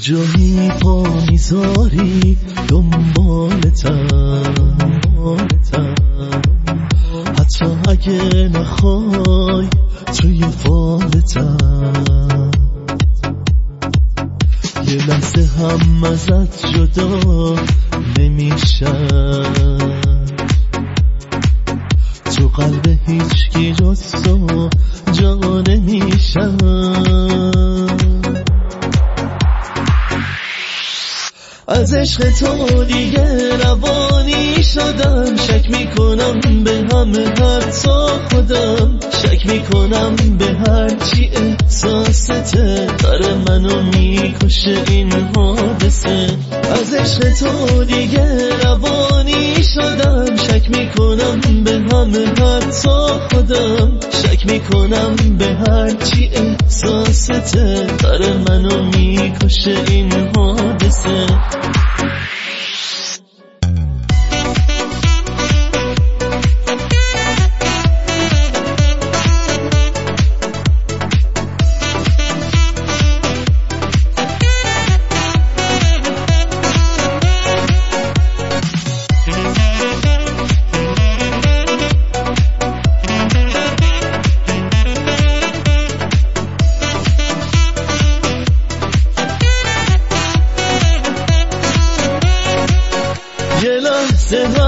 جایی پا می‌ذاری؟ دنبالتم حتی اگه نخوای توی فالتم یه لحظه هم ازت جدا نمیشم. تو قلب هیچ کی جز تو از عشق تو دیگه روانی شدم. شک می‌کنم به همه حتی خودم. شک می‌کنم به هر چی احساسته داره منو می‌کشه این حادثه. از عشق تو دیگه روانی شدم. شک می‌کنم به همه حتی خودم. شک می‌کنم به هر چی احساسته داره منو می‌کشه این حادثه.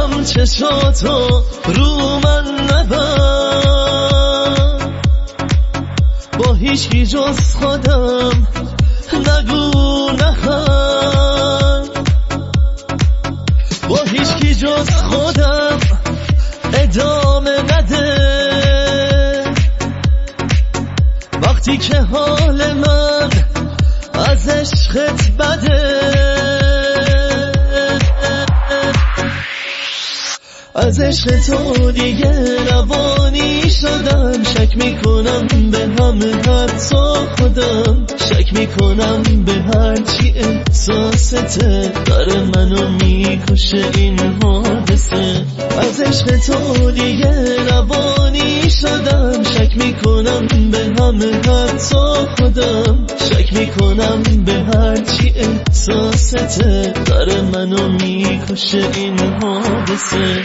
هم چشاتو رو من نبر با هیچکی جز خودم نگو نخند. با هیچکی جز خودم ادامه نده. وقتی که حال من از عشقت بده از عشق تو دیگه روانی شدم. شک می‌کنم به همه حتی خودم. شک می‌کنم به هر چی احساسته داره منو می‌کشه این حادثه. از عشق تو دیگه می‌کنم به همه حتی خودم شک می‌کنم به هر چی احساسته. داره منو می‌کشه این حادثه